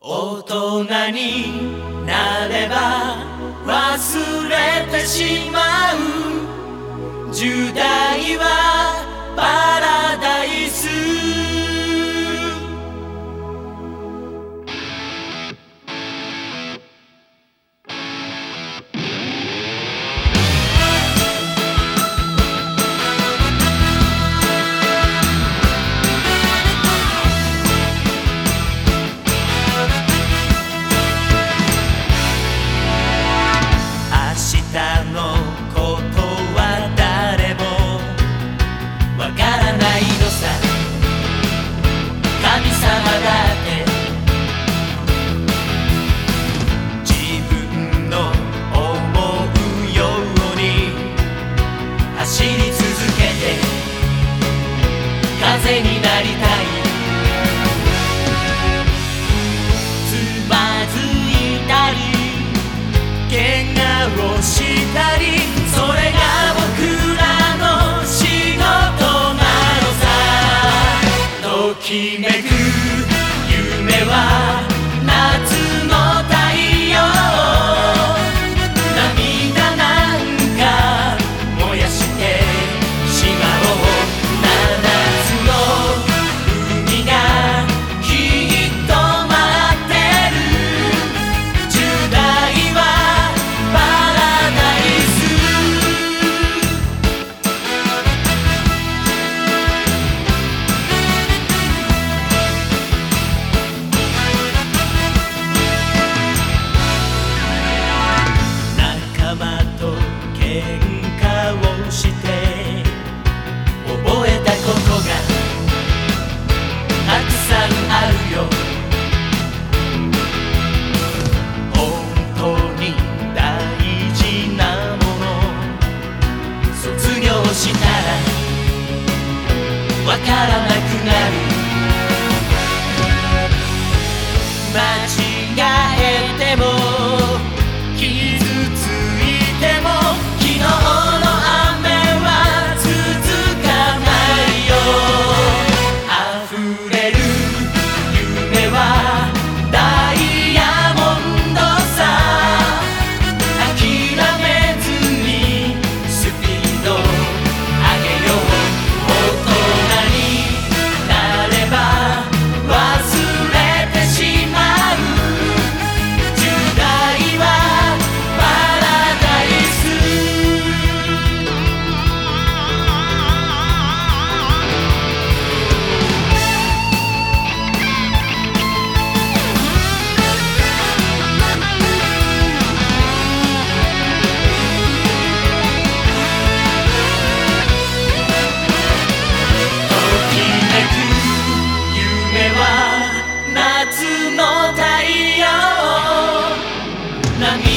大人になれば忘れてしまう。時代は He makes para Not